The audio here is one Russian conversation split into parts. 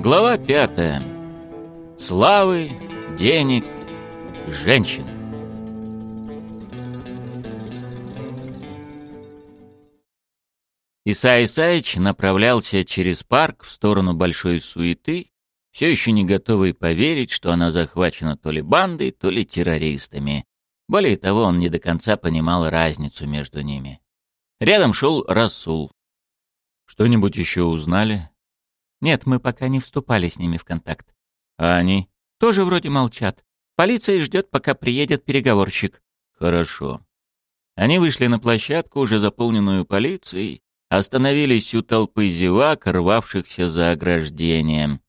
Глава пятая. Славы, денег, женщин. Исай Исаич направлялся через парк в сторону большой суеты, все еще не готовый поверить, что она захвачена то ли бандой, то ли террористами. Более того, он не до конца понимал разницу между ними. Рядом шел Расул. «Что-нибудь еще узнали?» «Нет, мы пока не вступали с ними в контакт». «А они?» «Тоже вроде молчат. Полиция ждет, пока приедет переговорщик». «Хорошо». Они вышли на площадку, уже заполненную полицией, остановились у толпы зевак, рвавшихся за ограждением.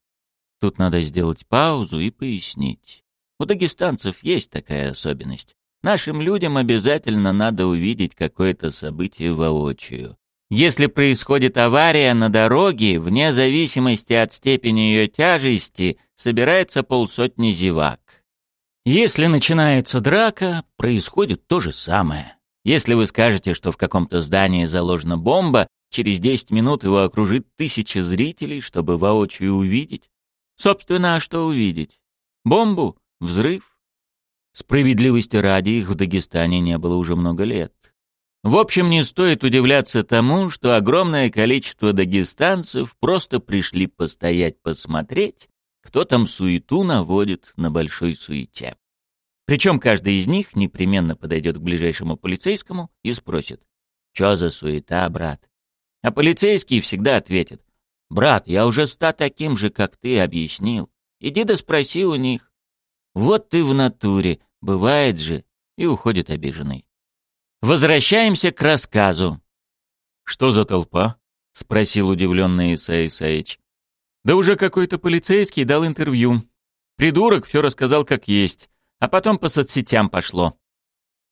Тут надо сделать паузу и пояснить. У дагестанцев есть такая особенность. Нашим людям обязательно надо увидеть какое-то событие воочию. Если происходит авария на дороге, вне зависимости от степени ее тяжести, собирается полсотни зевак. Если начинается драка, происходит то же самое. Если вы скажете, что в каком-то здании заложена бомба, через 10 минут его окружит тысяча зрителей, чтобы воочию увидеть. Собственно, а что увидеть? Бомбу? Взрыв? Справедливости ради их в Дагестане не было уже много лет. В общем, не стоит удивляться тому, что огромное количество дагестанцев просто пришли постоять посмотреть, кто там суету наводит на большой суете. Причем каждый из них непременно подойдет к ближайшему полицейскому и спросит, «Чё за суета, брат?» А полицейский всегда ответит, «Брат, я уже ста таким же, как ты, объяснил. Иди да спроси у них». Вот ты в натуре, бывает же, и уходит обиженный. Возвращаемся к рассказу. Что за толпа? спросил удивленный Исаи Исаич. Да уже какой-то полицейский дал интервью. Придурок все рассказал как есть, а потом по соцсетям пошло.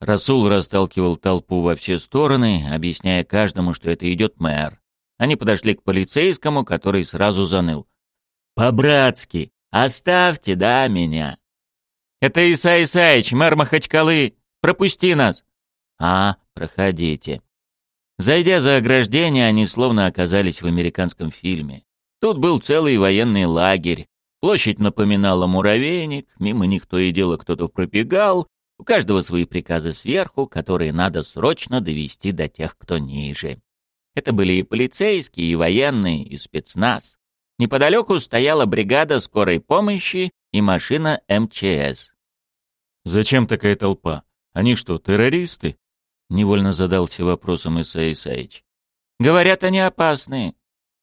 Расул расталкивал толпу во все стороны, объясняя каждому, что это идет мэр. Они подошли к полицейскому, который сразу заныл. «По-братски, оставьте, да, меня. «Это Иса Исаич, мэр Махачкалы! Пропусти нас!» «А, проходите». Зайдя за ограждение, они словно оказались в американском фильме. Тут был целый военный лагерь. Площадь напоминала муравейник, мимо них то и дело кто-то пробегал, у каждого свои приказы сверху, которые надо срочно довести до тех, кто ниже. Это были и полицейские, и военные, и спецназ. Неподалеку стояла бригада скорой помощи и машина МЧС. «Зачем такая толпа? Они что, террористы?» — невольно задался вопросом Исаи Исаич. «Говорят, они опасные».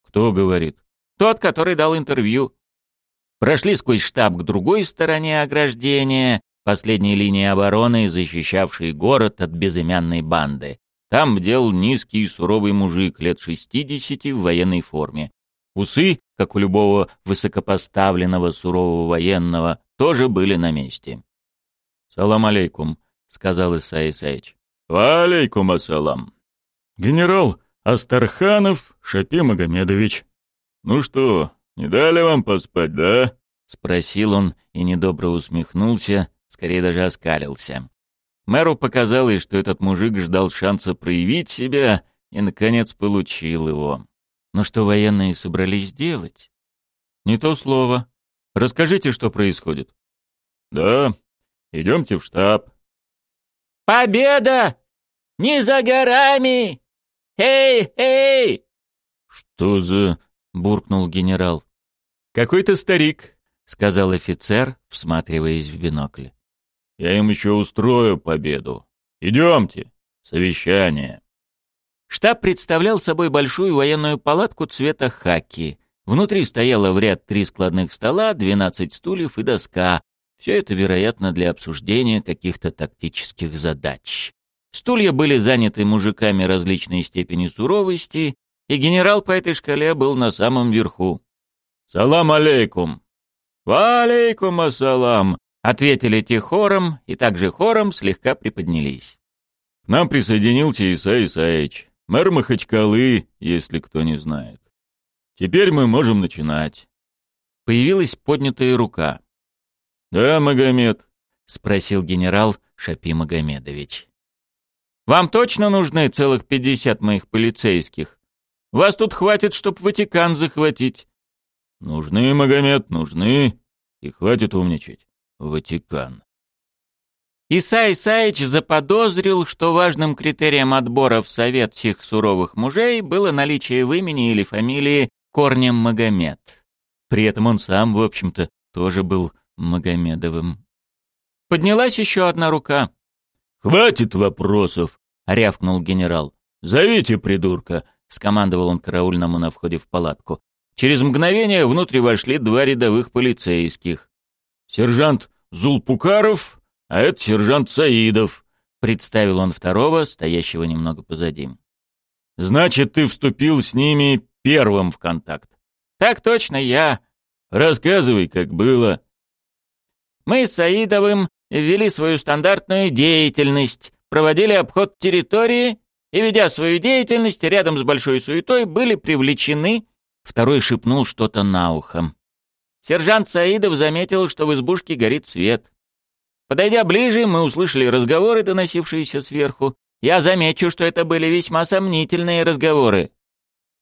«Кто говорит?» «Тот, который дал интервью». Прошли сквозь штаб к другой стороне ограждения, последней линии обороны, защищавшей город от безымянной банды. Там бдел низкий и суровый мужик лет шестидесяти в военной форме. Усы, как у любого высокопоставленного сурового военного, тоже были на месте. «Салам алейкум», — сказал Исай Исаич. «Ва алейкум ассалам. Генерал Астарханов Шапи Магомедович. Ну что, не дали вам поспать, да?» — спросил он и недобро усмехнулся, скорее даже оскалился. Мэру показалось, что этот мужик ждал шанса проявить себя и, наконец, получил его. Но что военные собрались делать? Не то слово. Расскажите, что происходит. Да, идемте в штаб. Победа! Не за горами! Эй, эй! Что за... буркнул генерал. Какой-то старик, сказал офицер, всматриваясь в бинокль. Я им еще устрою победу. Идемте. Совещание. Штаб представлял собой большую военную палатку цвета хаки. Внутри стояло в ряд три складных стола, двенадцать стульев и доска. Все это, вероятно, для обсуждения каких-то тактических задач. Стулья были заняты мужиками различной степени суровости, и генерал по этой шкале был на самом верху. «Салам алейкум!» «Ва алейкум ассалам!» — ответили те хором, и также хором слегка приподнялись. К нам присоединился Иса Исаевич. Мэр Махачкалы, если кто не знает. Теперь мы можем начинать. Появилась поднятая рука. «Да, Магомед?» — спросил генерал Шапи Магомедович. Вам точно нужны целых пятьдесят моих полицейских? Вас тут хватит, чтоб Ватикан захватить». «Нужны, Магомед, нужны. И хватит умничать. Ватикан». Исай Исаич заподозрил, что важным критерием отбора в совет всех суровых мужей было наличие в имени или фамилии корнем Магомед. При этом он сам, в общем-то, тоже был Магомедовым. Поднялась еще одна рука. «Хватит вопросов!» — рявкнул генерал. «Зовите придурка!» — скомандовал он караульному на входе в палатку. Через мгновение внутрь вошли два рядовых полицейских. «Сержант Зулпукаров а это сержант Саидов», — представил он второго, стоящего немного позади. «Значит, ты вступил с ними первым в контакт?» «Так точно, я». «Рассказывай, как было». «Мы с Саидовым ввели свою стандартную деятельность, проводили обход территории и, ведя свою деятельность рядом с большой суетой, были привлечены...» Второй шепнул что-то на ухо. Сержант Саидов заметил, что в избушке горит свет. Подойдя ближе, мы услышали разговоры, доносившиеся сверху. Я замечу, что это были весьма сомнительные разговоры.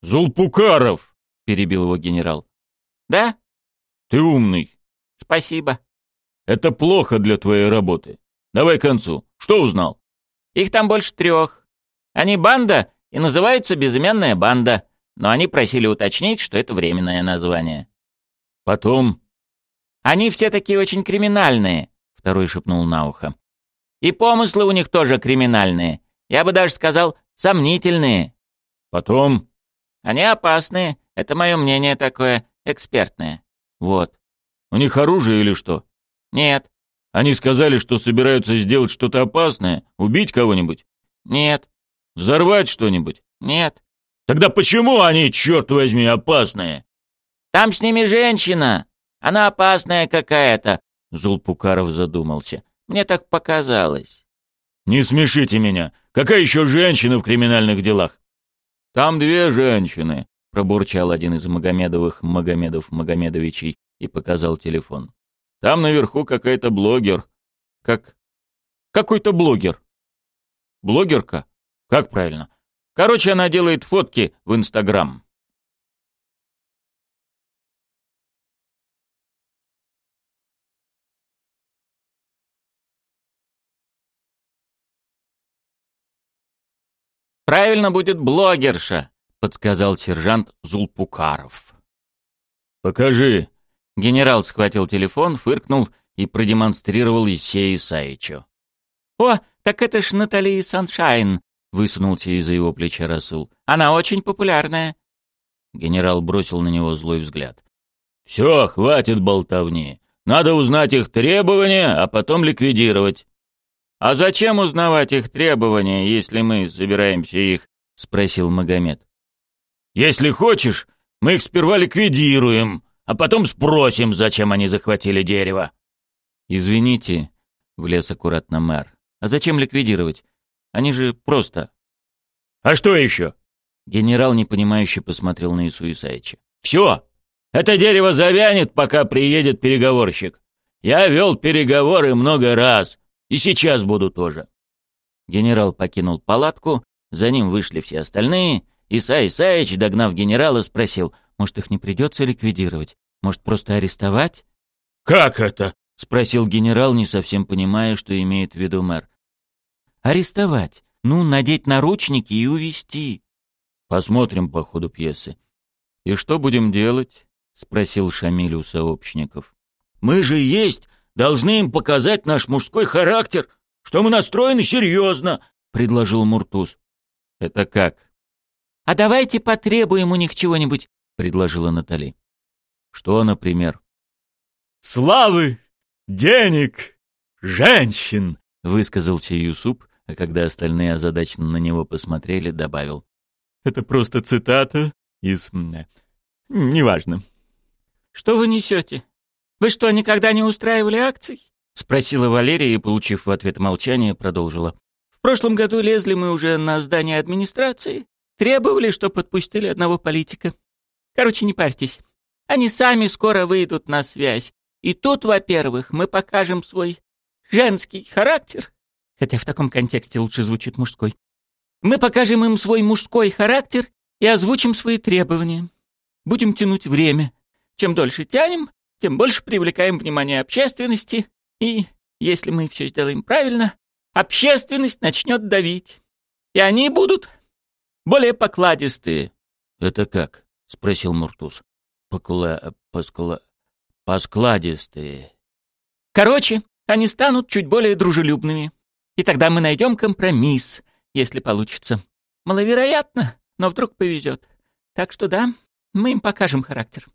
«Зулпукаров!» — перебил его генерал. «Да?» «Ты умный». «Спасибо». «Это плохо для твоей работы. Давай к концу. Что узнал?» «Их там больше трех. Они банда и называются «Безымянная банда», но они просили уточнить, что это временное название». «Потом?» «Они все такие очень криминальные второй шепнул на ухо. «И помыслы у них тоже криминальные. Я бы даже сказал, сомнительные». «Потом?» «Они опасные. Это мое мнение такое, экспертное. Вот». «У них оружие или что?» «Нет». «Они сказали, что собираются сделать что-то опасное? Убить кого-нибудь?» «Нет». «Взорвать что-нибудь?» «Нет». «Тогда почему они, черт возьми, опасные?» «Там с ними женщина. Она опасная какая-то. Зулпукаров задумался. «Мне так показалось». «Не смешите меня! Какая еще женщина в криминальных делах?» «Там две женщины», — пробурчал один из Магомедовых Магомедов Магомедовичей и показал телефон. «Там наверху какая-то блогер. Как... Какой-то блогер. Блогерка? Как правильно? Короче, она делает фотки в Инстаграм. «Правильно будет блогерша», — подсказал сержант Зулпукаров. «Покажи». Генерал схватил телефон, фыркнул и продемонстрировал Исею Исаичу. «О, так это ж Наталья Саншайн», — высунулся из-за его плеча Расул. «Она очень популярная». Генерал бросил на него злой взгляд. «Все, хватит болтовни. Надо узнать их требования, а потом ликвидировать». «А зачем узнавать их требования, если мы собираемся их?» — спросил Магомед. «Если хочешь, мы их сперва ликвидируем, а потом спросим, зачем они захватили дерево». «Извините», — влез аккуратно мэр. «А зачем ликвидировать? Они же просто...» «А что еще?» Генерал непонимающе посмотрел на Ису Исаича. «Все! Это дерево завянет, пока приедет переговорщик. Я вел переговоры много раз. И сейчас буду тоже. Генерал покинул палатку, за ним вышли все остальные. Иса Исаич, догнав генерала, спросил, может, их не придется ликвидировать? Может, просто арестовать? «Как это?» — спросил генерал, не совсем понимая, что имеет в виду мэр. «Арестовать. Ну, надеть наручники и увести. «Посмотрим по ходу пьесы». «И что будем делать?» — спросил Шамиль у сообщников. «Мы же есть должны им показать наш мужской характер, что мы настроены серьезно», — предложил Муртуз. «Это как?» «А давайте потребуем у них чего-нибудь», — предложила Натали. «Что, например?» «Славы, денег, женщин», — высказался Юсуп, а когда остальные озадаченно на него посмотрели, добавил. «Это просто цитата из... неважно». «Что вы несете?» Вы что, никогда не устраивали акций?» — спросила Валерия и, получив в ответ молчание, продолжила. «В прошлом году лезли мы уже на здание администрации, требовали, чтобы подпустили одного политика. Короче, не парьтесь. Они сами скоро выйдут на связь. И тут, во-первых, мы покажем свой женский характер, хотя в таком контексте лучше звучит мужской. Мы покажем им свой мужской характер и озвучим свои требования. Будем тянуть время. Чем дольше тянем, тем больше привлекаем внимание общественности, и, если мы все сделаем правильно, общественность начнет давить. И они будут более покладистые. — Это как? — спросил Муртуз. — Покла... поскла... поскладистые. Короче, они станут чуть более дружелюбными. И тогда мы найдем компромисс, если получится. Маловероятно, но вдруг повезет. Так что да, мы им покажем характер.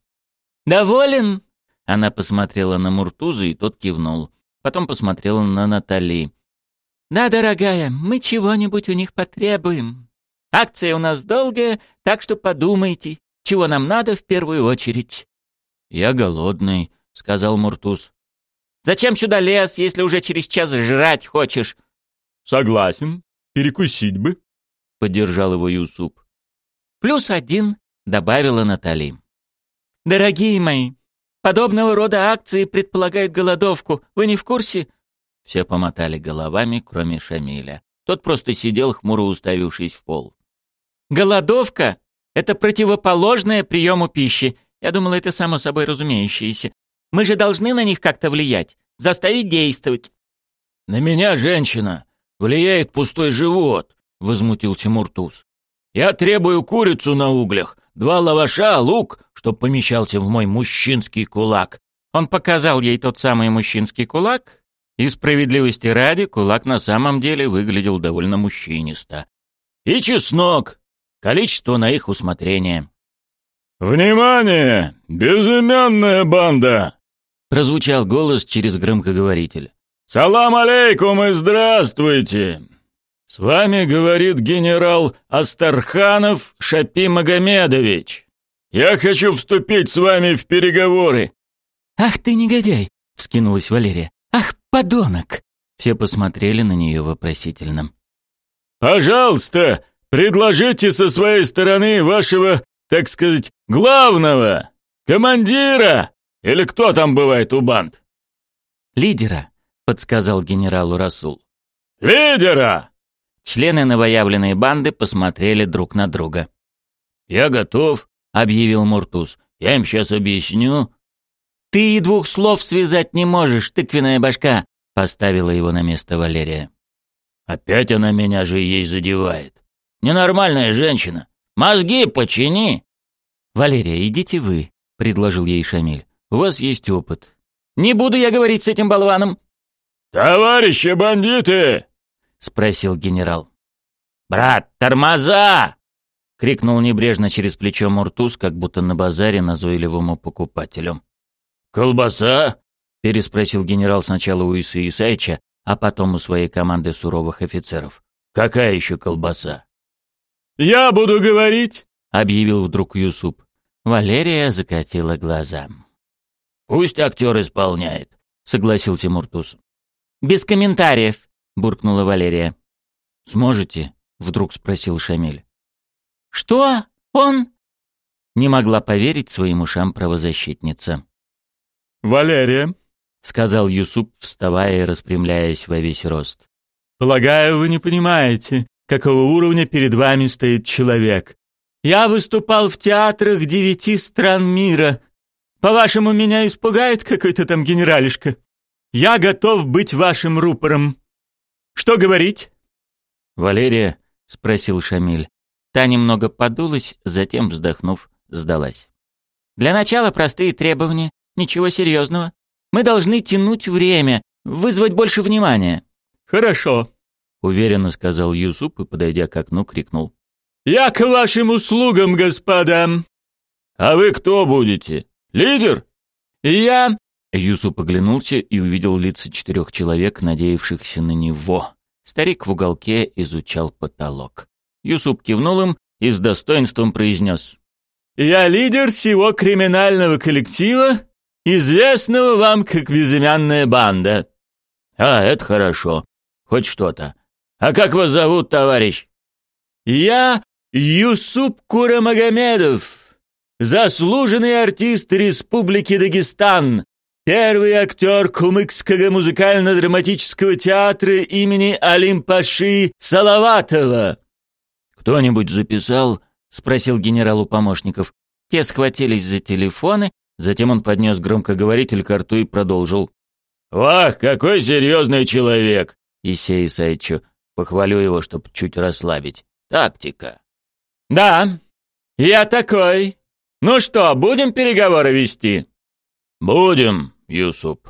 «Доволен?» Она посмотрела на Муртуза, и тот кивнул. Потом посмотрела на Натали. «Да, дорогая, мы чего-нибудь у них потребуем. Акция у нас долгая, так что подумайте, чего нам надо в первую очередь». «Я голодный», — сказал Муртуз. «Зачем сюда лез, если уже через час жрать хочешь?» «Согласен. Перекусить бы», — поддержал его Юсуп. «Плюс один», — добавила Натали. «Дорогие мои, подобного рода акции предполагают голодовку. Вы не в курсе?» Все помотали головами, кроме Шамиля. Тот просто сидел, хмуро уставившись в пол. «Голодовка — это противоположное приему пищи. Я думала, это само собой разумеющееся. Мы же должны на них как-то влиять, заставить действовать». «На меня, женщина, влияет пустой живот», — возмутился Муртуз. «Я требую курицу на углях, два лаваша, лук, чтоб помещался в мой мужчинский кулак». Он показал ей тот самый мужчинский кулак, и справедливости ради, кулак на самом деле выглядел довольно мужчинисто. «И чеснок! Количество на их усмотрение». «Внимание! Безымянная банда!» Прозвучал голос через громкоговоритель. «Салам алейкум и здравствуйте! С вами говорит генерал Астарханов Шапи Магомедович. Я хочу вступить с вами в переговоры». «Ах ты негодяй!» — вскинулась Валерия. «Ах, подонок!» Все посмотрели на нее вопросительно. «Пожалуйста, предложите со своей стороны вашего, так сказать, главного, командира, или кто там бывает у банд?» «Лидера», — подсказал генералу Расул. «Лидера!» Члены новоявленной банды посмотрели друг на друга. «Я готов», — объявил Муртуз. «Я им сейчас объясню». «Ты и двух слов связать не можешь, тыквенная башка», — поставила его на место Валерия. «Опять она меня же ей задевает. Ненормальная женщина. Мозги почини!» «Валерия, идите вы», — предложил ей Шамиль. «У вас есть опыт». «Не буду я говорить с этим болваном». «Товарищи бандиты!» — спросил генерал. «Брат, тормоза!» — крикнул небрежно через плечо Муртуз, как будто на базаре назойливому покупателю. «Колбаса?» — переспросил генерал сначала у Исы Исаича, а потом у своей команды суровых офицеров. «Какая еще колбаса?» «Я буду говорить!» — объявил вдруг Юсуп. Валерия закатила глаза. «Пусть актер исполняет», — согласился Муртуз. «Без комментариев», буркнула Валерия. «Сможете?» — вдруг спросил Шамиль. «Что? Он?» Не могла поверить своим ушам правозащитница. «Валерия», — сказал Юсуп, вставая и распрямляясь во весь рост. «Полагаю, вы не понимаете, какого уровня перед вами стоит человек. Я выступал в театрах девяти стран мира. По-вашему, меня испугает какой-то там генералишка? Я готов быть вашим рупором. Что говорить?» «Валерия?» — спросил Шамиль. Та немного подулась, затем, вздохнув, сдалась. «Для начала простые требования, ничего серьезного. Мы должны тянуть время, вызвать больше внимания». «Хорошо», — уверенно сказал Юсуп и, подойдя к окну, крикнул. «Я к вашим услугам, господа!» «А вы кто будете? Лидер?» «Я Юсуп оглянулся и увидел лица четырех человек, надеявшихся на него. Старик в уголке изучал потолок. Юсуп кивнул им и с достоинством произнес. «Я лидер всего криминального коллектива, известного вам как безымянная банда». «А, это хорошо. Хоть что-то. А как вас зовут, товарищ?» «Я Юсуп Курамагомедов, заслуженный артист Республики Дагестан, первый актер Кумыкского музыкально-драматического театра имени Алимпаши Салаватова». «Кто-нибудь записал?» — спросил генерал у помощников. Те схватились за телефоны, затем он поднес громкоговоритель к рту и продолжил. «Вах, какой серьезный человек!» Исей Исаичу. Похвалю его, чтоб чуть расслабить. Тактика. «Да, я такой. Ну что, будем переговоры вести?» «Будем, Юсуп.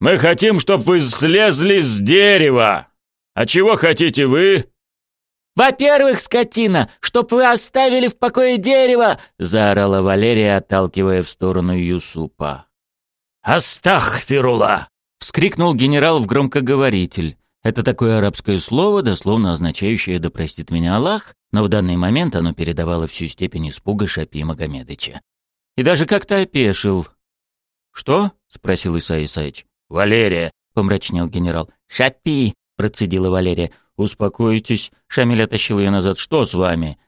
Мы хотим, чтоб вы слезли с дерева. А чего хотите вы?» «Во-первых, скотина, чтоб вы оставили в покое дерево!» — заорала Валерия, отталкивая в сторону Юсупа. «Астахфирула!» — вскрикнул генерал в громкоговоритель. Это такое арабское слово, дословно означающее «да простит меня Аллах», но в данный момент оно передавало всю степень испуга Шапи Магомедыча. И даже как-то опешил. «Что?» — спросил Иса Исаич. «Валерия!» — помрачнел генерал. «Шапи!» — процедила Валерия. «Успокойтесь», — Шамиль оттащил ее назад. «Что с вами?»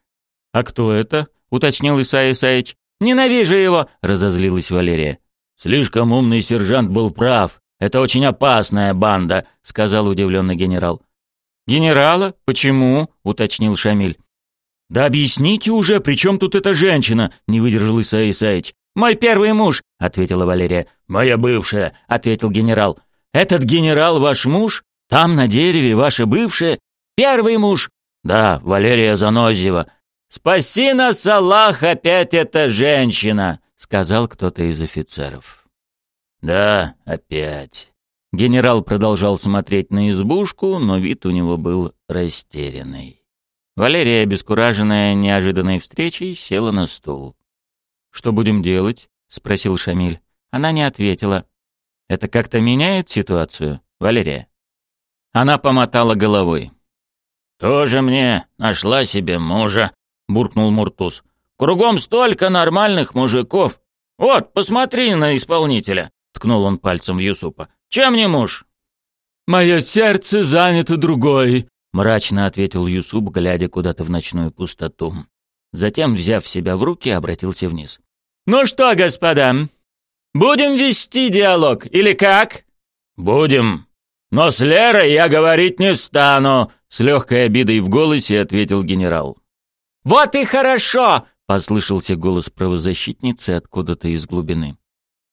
«А кто это?» — уточнил Исай Исаич. «Ненавижу его!» — разозлилась Валерия. «Слишком умный сержант был прав. Это очень опасная банда», — сказал удивленный генерал. «Генерала? Почему?» — уточнил Шамиль. «Да объясните уже, при чем тут эта женщина?» — не выдержал Исай Исаич. «Мой первый муж», — ответила Валерия. «Моя бывшая», — ответил генерал. «Этот генерал ваш муж? Там на дереве ваша бывшая? Первый муж?» «Да, Валерия Занозьева». «Спаси нас, Аллах, опять эта женщина», — сказал кто-то из офицеров. «Да, опять». Генерал продолжал смотреть на избушку, но вид у него был растерянный. Валерия, обескураженная неожиданной встречей, села на стул. «Что будем делать?» — спросил Шамиль. Она не ответила. «Это как-то меняет ситуацию, Валерия?» Она помотала головой. «Тоже мне нашла себе мужа», — буркнул Муртуз. «Кругом столько нормальных мужиков. Вот, посмотри на исполнителя», — ткнул он пальцем в Юсупа. «Чем не муж?» «Мое сердце занято другой», — мрачно ответил Юсуп, глядя куда-то в ночную пустоту. Затем, взяв себя в руки, обратился вниз. «Ну что, господа, будем вести диалог или как?» «Будем», «Но с Лерой я говорить не стану», — с легкой обидой в голосе ответил генерал. «Вот и хорошо!» — послышался голос правозащитницы откуда-то из глубины.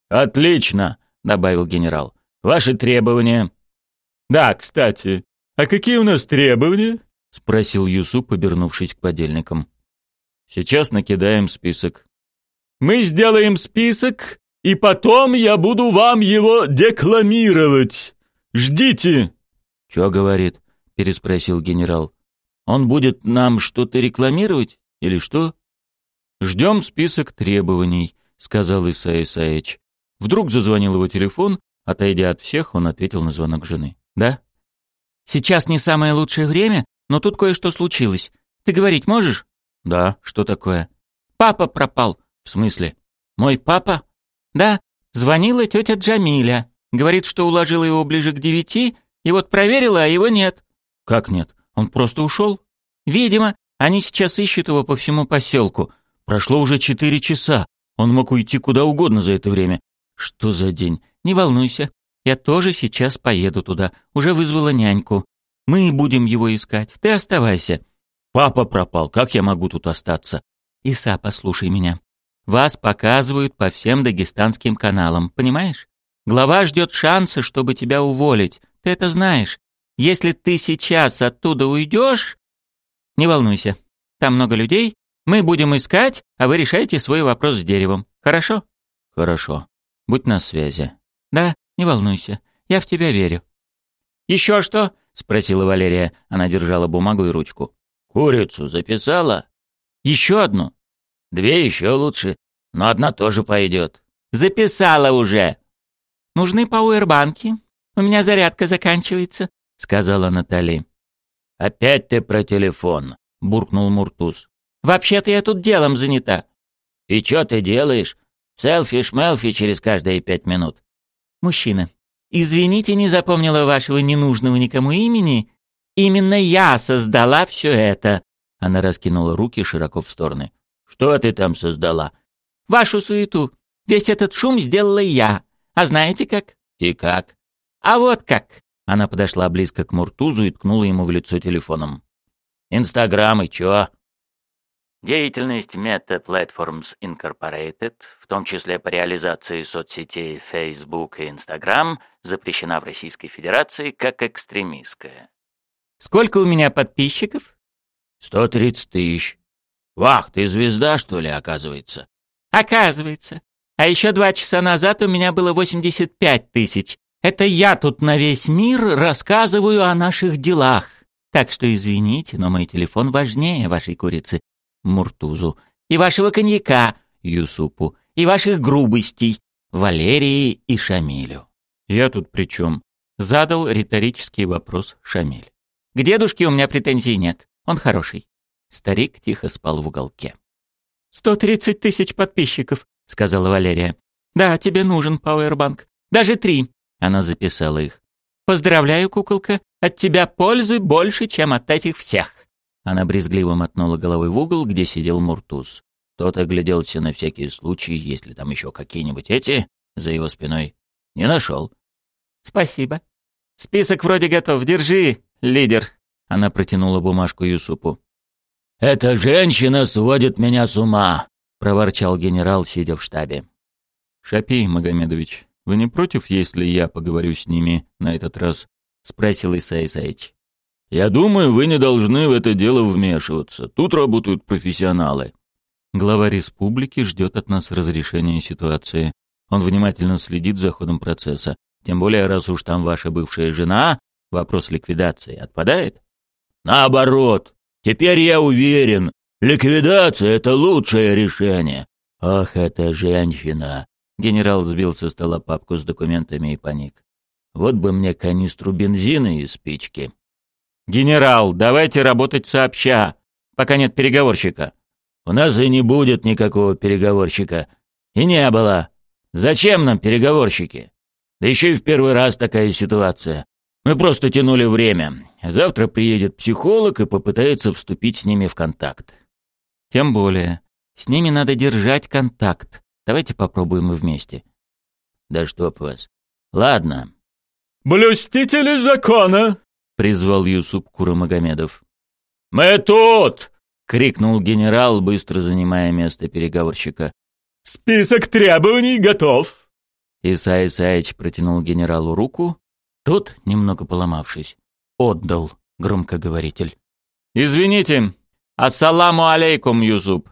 «Отлично!» — добавил генерал. «Ваши требования?» «Да, кстати, а какие у нас требования?» — спросил Юсуп, обернувшись к подельникам. «Сейчас накидаем список». «Мы сделаем список, и потом я буду вам его декламировать. Ждите!» «Чё говорит?» — переспросил генерал. «Он будет нам что-то рекламировать или что?» «Ждем список требований», — сказал Иса Исаевич. Вдруг зазвонил его телефон, отойдя от всех, он ответил на звонок жены. «Да?» «Сейчас не самое лучшее время, но тут кое-что случилось. Ты говорить можешь?» «Да, что такое?» «Папа пропал». «В смысле?» «Мой папа?» «Да, звонила тетя Джамиля. Говорит, что уложила его ближе к девяти, и вот проверила, а его нет. Как нет? Он просто ушел? Видимо. Они сейчас ищут его по всему поселку. Прошло уже четыре часа. Он мог уйти куда угодно за это время. Что за день? Не волнуйся. Я тоже сейчас поеду туда. Уже вызвала няньку. Мы будем его искать. Ты оставайся. Папа пропал. Как я могу тут остаться? Иса, послушай меня. Вас показывают по всем дагестанским каналам, понимаешь? Глава ждет шанса, чтобы тебя уволить. Ты это знаешь. Если ты сейчас оттуда уйдешь, не волнуйся. Там много людей. Мы будем искать, а вы решайте свой вопрос с деревом. Хорошо? Хорошо. Будь на связи. Да, не волнуйся. Я в тебя верю. Еще что? спросила Валерия. Она держала бумагу и ручку. Курицу записала? Еще одну? Две еще лучше, но одна тоже пойдет. Записала уже. «Нужны пауэрбанки. У меня зарядка заканчивается», — сказала Натали. «Опять ты про телефон», — буркнул Муртуз. «Вообще-то я тут делом занята». «И что ты делаешь? Селфи-шмелфи через каждые пять минут». «Мужчина, извините, не запомнила вашего ненужного никому имени. Именно я создала все это». Она раскинула руки широко в стороны. «Что ты там создала?» «Вашу суету. Весь этот шум сделала я. А знаете как? И как? А вот как. Она подошла близко к Муртузу и ткнула ему в лицо телефоном. «Инстаграм и чё?» Деятельность Meta Platforms Incorporated, в том числе по реализации соцсетей Facebook и Instagram, запрещена в Российской Федерации как экстремистская. Сколько у меня подписчиков? Сто тридцать тысяч. Вах, ты звезда, что ли, оказывается? Оказывается. А еще два часа назад у меня было восемьдесят пять тысяч. Это я тут на весь мир рассказываю о наших делах. Так что извините, но мой телефон важнее вашей курицы Муртузу и вашего коньяка Юсупу и ваших грубостей Валерии и Шамилю. Я тут при чем? Задал риторический вопрос Шамиль. К дедушке у меня претензий нет. Он хороший. Старик тихо спал в уголке. «Сто тридцать тысяч подписчиков», — сказала Валерия. «Да, тебе нужен пауэрбанк. Даже три». Она записала их. «Поздравляю, куколка. От тебя пользы больше, чем от этих всех». Она брезгливо мотнула головой в угол, где сидел Муртуз. Тот огляделся на всякий случай, если там еще какие-нибудь эти за его спиной. Не нашел. «Спасибо. Список вроде готов. Держи, лидер». Она протянула бумажку Юсупу. «Эта женщина сводит меня с ума», — проворчал генерал, сидя в штабе. «Шапи, Магомедович, вы не против, если я поговорю с ними на этот раз?» — спросил Исай Исаевич. «Я думаю, вы не должны в это дело вмешиваться. Тут работают профессионалы». Глава республики ждет от нас разрешения ситуации. Он внимательно следит за ходом процесса. Тем более, раз уж там ваша бывшая жена, вопрос ликвидации отпадает? Наоборот. Теперь я уверен, ликвидация — это лучшее решение. Ах, эта женщина. Генерал сбил со стола папку с документами и паник. Вот бы мне канистру бензина и спички. «Генерал, давайте работать сообща, пока нет переговорщика». «У нас и не будет никакого переговорщика. И не было. Зачем нам переговорщики? Да еще и в первый раз такая ситуация. Мы просто тянули время. Завтра приедет психолог и попытается вступить с ними в контакт. Тем более. С ними надо держать контакт. Давайте попробуем мы вместе. Да чтоб вас. Ладно. «Блюстители закона!» — призвал Юсуп Курамагомедов. «Мы тут!» — крикнул генерал, быстро занимая место переговорщика. «Список требований готов!» Исай Исаевич протянул генералу руку. Тот, немного поломавшись, отдал громкоговоритель. «Извините. Ассаламу алейкум, Юсуп».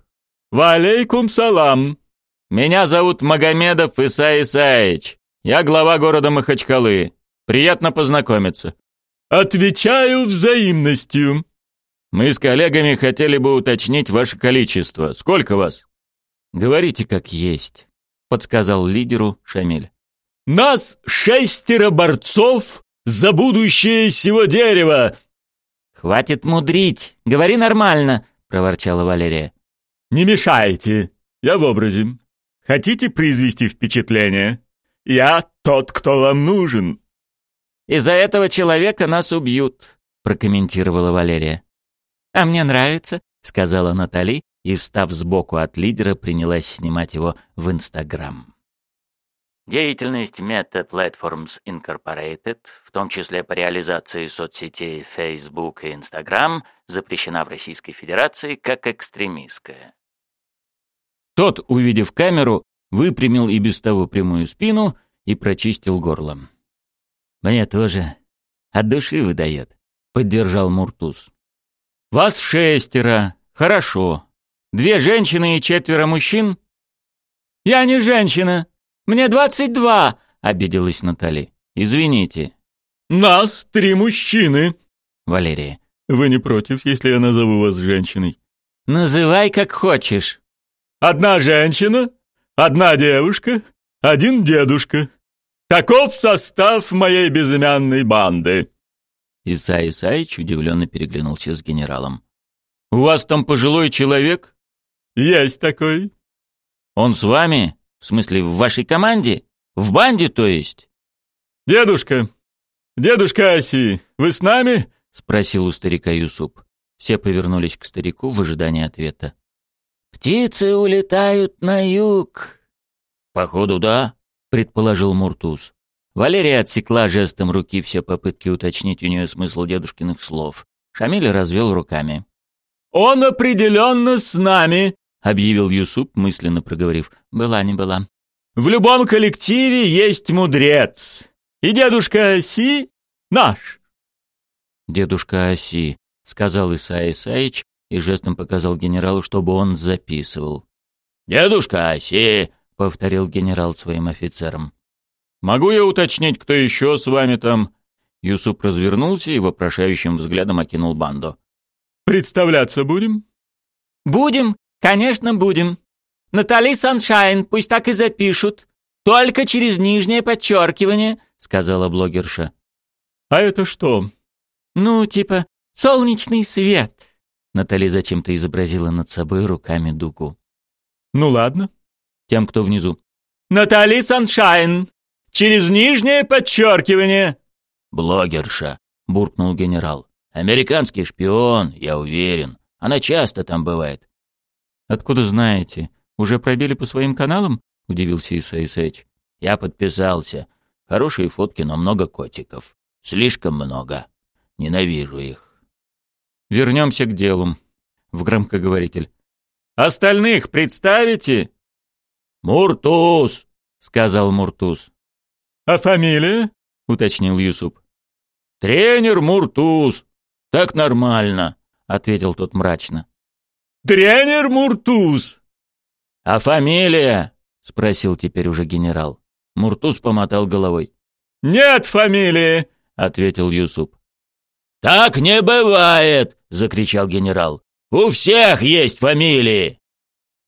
«Ва алейкум салам». «Меня зовут Магомедов Исай Исаевич. Я глава города Махачкалы. Приятно познакомиться». «Отвечаю взаимностью». «Мы с коллегами хотели бы уточнить ваше количество. Сколько вас?» «Говорите как есть», — подсказал лидеру Шамиль. «Нас шестеро борцов за будущее сего дерева!» «Хватит мудрить! Говори нормально!» — проворчала Валерия. «Не мешайте! Я в образе. Хотите произвести впечатление? Я тот, кто вам нужен!» «Из-за этого человека нас убьют», — прокомментировала Валерия. «А мне нравится», — сказала Натали и, встав сбоку от лидера, принялась снимать его в Инстаграм. Деятельность Meta Platforms Incorporated, в том числе по реализации соцсетей Facebook и Instagram, запрещена в Российской Федерации как экстремистская. Тот, увидев камеру, выпрямил и без того прямую спину и прочистил горло. «Мне тоже от души выдает», — поддержал Муртуз. «Вас шестеро. Хорошо. Две женщины и четверо мужчин?» «Я не женщина», мне двадцать два!» — обиделась Натали. «Извините». «Нас три мужчины!» Валерия. «Вы не против, если я назову вас женщиной?» «Называй как хочешь». «Одна женщина, одна девушка, один дедушка. Таков состав моей безымянной банды». Исай Исаич удивленно переглянулся с генералом. «У вас там пожилой человек?» «Есть такой». «Он с вами?» В смысле, в вашей команде? В банде, то есть? Дедушка! Дедушка Аси, вы с нами? Спросил у старика Юсуп. Все повернулись к старику в ожидании ответа. «Птицы улетают на юг». «Походу, да», предположил Муртуз. Валерия отсекла жестом руки все попытки уточнить у нее смысл дедушкиных слов. Шамиль развел руками. «Он определенно с нами», — объявил Юсуп, мысленно проговорив. «Была не была». «В любом коллективе есть мудрец. И дедушка Оси наш». «Дедушка Оси», — сказал Исаи Исаич и жестом показал генералу, чтобы он записывал. «Дедушка Оси», — повторил генерал своим офицерам. «Могу я уточнить, кто еще с вами там?» Юсуп развернулся и вопрошающим взглядом окинул банду. «Представляться будем?» «Будем, конечно, будем. Натали Саншайн, пусть так и запишут. Только через нижнее подчеркивание», — сказала блогерша. «А это что?» «Ну, типа, солнечный свет». Натали зачем-то изобразила над собой руками дугу. «Ну ладно». Тем, кто внизу. «Натали Саншайн, через нижнее подчеркивание». «Блогерша», — буркнул генерал. «Американский шпион, я уверен. Она часто там бывает». «Откуда знаете? Уже пробили по своим каналам?» — удивился Иса Исаич. «Я подписался. Хорошие фотки, но много котиков. Слишком много. Ненавижу их». «Вернемся к делу», — в громкоговоритель. «Остальных представите?» «Муртуз», — сказал Муртуз. «А фамилия?» — уточнил Юсуп. «Тренер Муртуз. Так нормально», — ответил тот мрачно. «Тренер Муртуз». «А фамилия?» — спросил теперь уже генерал. Муртуз помотал головой. «Нет фамилии», — ответил Юсуп. «Так не бывает!» — закричал генерал. «У всех есть фамилии!»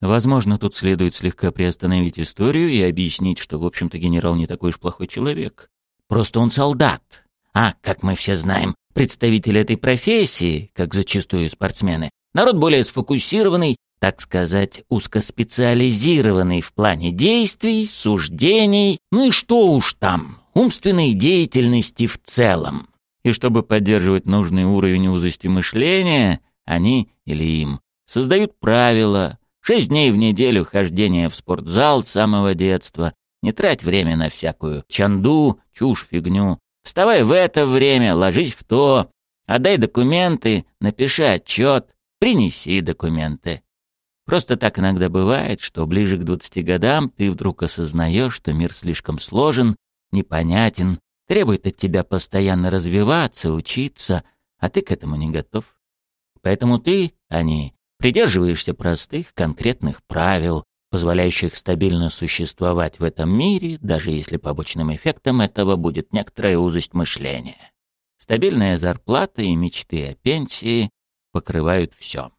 Возможно, тут следует слегка приостановить историю и объяснить, что, в общем-то, генерал не такой уж плохой человек. Просто он солдат. А, как мы все знаем, представители этой профессии, как зачастую спортсмены, народ более сфокусированный, так сказать, узкоспециализированный в плане действий, суждений, ну и что уж там, умственной деятельности в целом. И чтобы поддерживать нужный уровень узости мышления, они или им создают правила, Шесть дней в неделю хождения в спортзал с самого детства. Не трать время на всякую чанду, чушь, фигню. Вставай в это время, ложись в то. Отдай документы, напиши отчет, принеси документы. Просто так иногда бывает, что ближе к двадцати годам ты вдруг осознаешь, что мир слишком сложен, непонятен, требует от тебя постоянно развиваться, учиться, а ты к этому не готов. Поэтому ты, они, придерживаешься простых, конкретных правил, позволяющих стабильно существовать в этом мире, даже если побочным эффектом этого будет некоторая узость мышления. Стабильная зарплата и мечты о пенсии покрывают все.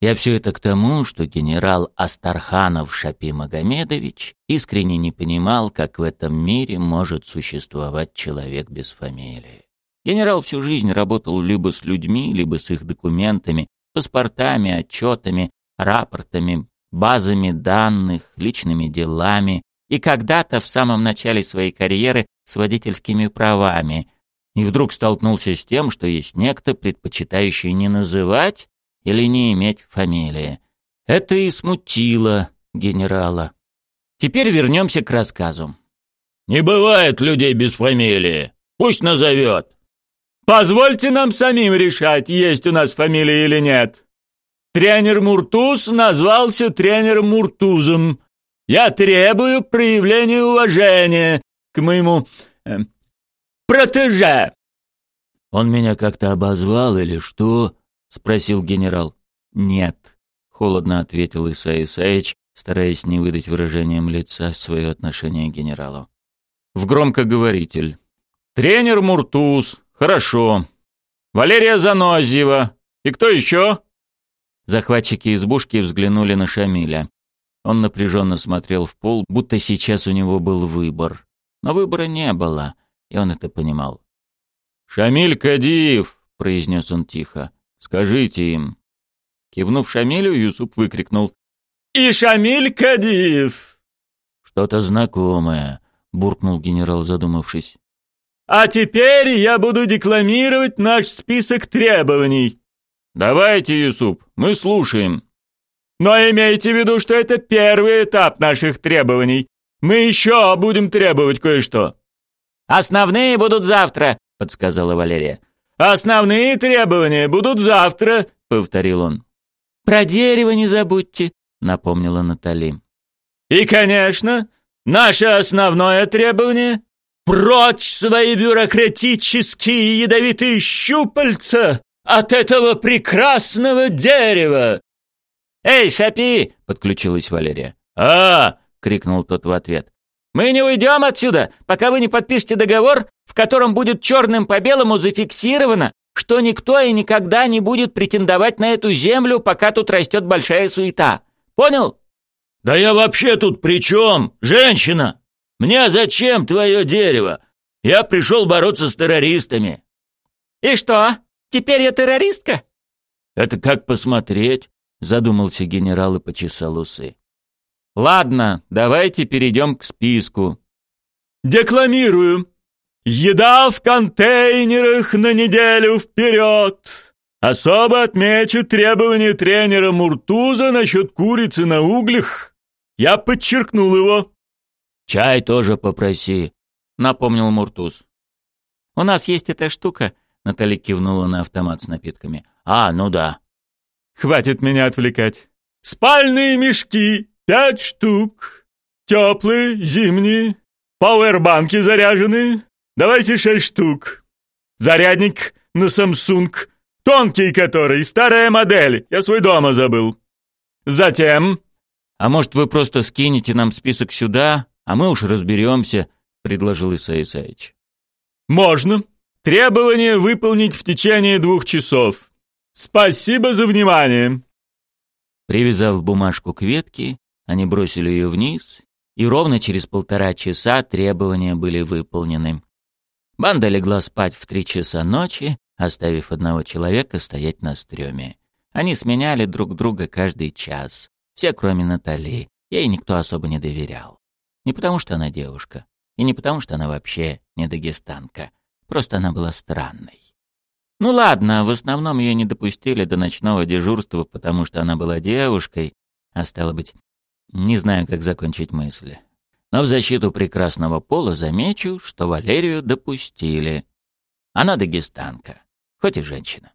Я все это к тому, что генерал Астарханов Шапи Магомедович искренне не понимал, как в этом мире может существовать человек без фамилии. Генерал всю жизнь работал либо с людьми, либо с их документами, паспортами, отчетами, рапортами, базами данных, личными делами и когда-то в самом начале своей карьеры с водительскими правами. И вдруг столкнулся с тем, что есть некто, предпочитающий не называть или не иметь фамилии. Это и смутило генерала. Теперь вернемся к рассказу. «Не бывает людей без фамилии. Пусть назовет». Позвольте нам самим решать, есть у нас фамилия или нет. Тренер Муртуз назвался тренером Муртузом. Я требую проявления уважения к моему э, протеже. Он меня как-то обозвал или что? спросил генерал. Нет, холодно ответил Исаий Исаевич, стараясь не выдать выражением лица свое отношение к генералу. В громкоговоритель. Тренер Муртуз «Хорошо. Валерия Занозьева. И кто еще?» Захватчики избушки взглянули на Шамиля. Он напряженно смотрел в пол, будто сейчас у него был выбор. Но выбора не было, и он это понимал. «Шамиль Кадиев!» — произнес он тихо. «Скажите им». Кивнув Шамилю, Юсуп выкрикнул. «И Шамиль Кадиев!» «Что-то знакомое», — буркнул генерал, задумавшись. А теперь я буду декламировать наш список требований. Давайте, Юсуп, мы слушаем. Но имейте в виду, что это первый этап наших требований. Мы еще будем требовать кое-что». «Основные будут завтра», — подсказала Валерия. «Основные требования будут завтра», — повторил он. «Про дерево не забудьте», — напомнила Натали. «И, конечно, наше основное требование — прочь свои бюрократические ядовитые щупальца от этого прекрасного дерева!» «Эй, Шапи!» — подключилась Валерия. «А!» — крикнул тот в ответ. «Мы не уйдем отсюда, пока вы не подпишете договор, в котором будет черным по белому зафиксировано, что никто и никогда не будет претендовать на эту землю, пока тут растет большая суета. Понял?» «Да я вообще тут при чем? Женщина! Мне зачем твое дерево? Я пришел бороться с террористами». «И что, теперь я террористка?» «Это как посмотреть», — задумался генерал и почесал усы. Ладно, давайте перейдем к списку. Декламирую. Еда в контейнерах на неделю вперед. Особо отмечу требования тренера Муртуза насчет курицы на углях. Я подчеркнул его. Чай тоже попроси, напомнил Муртуз. У нас есть эта штука, Наталья кивнула на автомат с напитками. А, ну да. Хватит меня отвлекать. Спальные мешки Пять штук. Теплые, зимние. Пауэрбанки заряжены. Давайте шесть штук. Зарядник на Samsung. Тонкий который, старая модель. Я свой дома забыл. Затем... А может, вы просто скинете нам список сюда, а мы уж разберемся, предложил Исаий Исаевич. Можно. Требование выполнить в течение двух часов. Спасибо за внимание. Привязав бумажку к ветке, они бросили ее вниз, и ровно через полтора часа требования были выполнены. Банда легла спать в три часа ночи, оставив одного человека стоять на стреме. Они сменяли друг друга каждый час. Все, кроме Натали. Ей никто особо не доверял. Не потому, что она девушка, и не потому, что она вообще не дагестанка. Просто она была странной. Ну ладно, в основном ее не допустили до ночного дежурства, потому что она была девушкой, а стало быть, не знаю, как закончить мысль. Но в защиту прекрасного пола замечу, что Валерию допустили. Она дагестанка, хоть и женщина.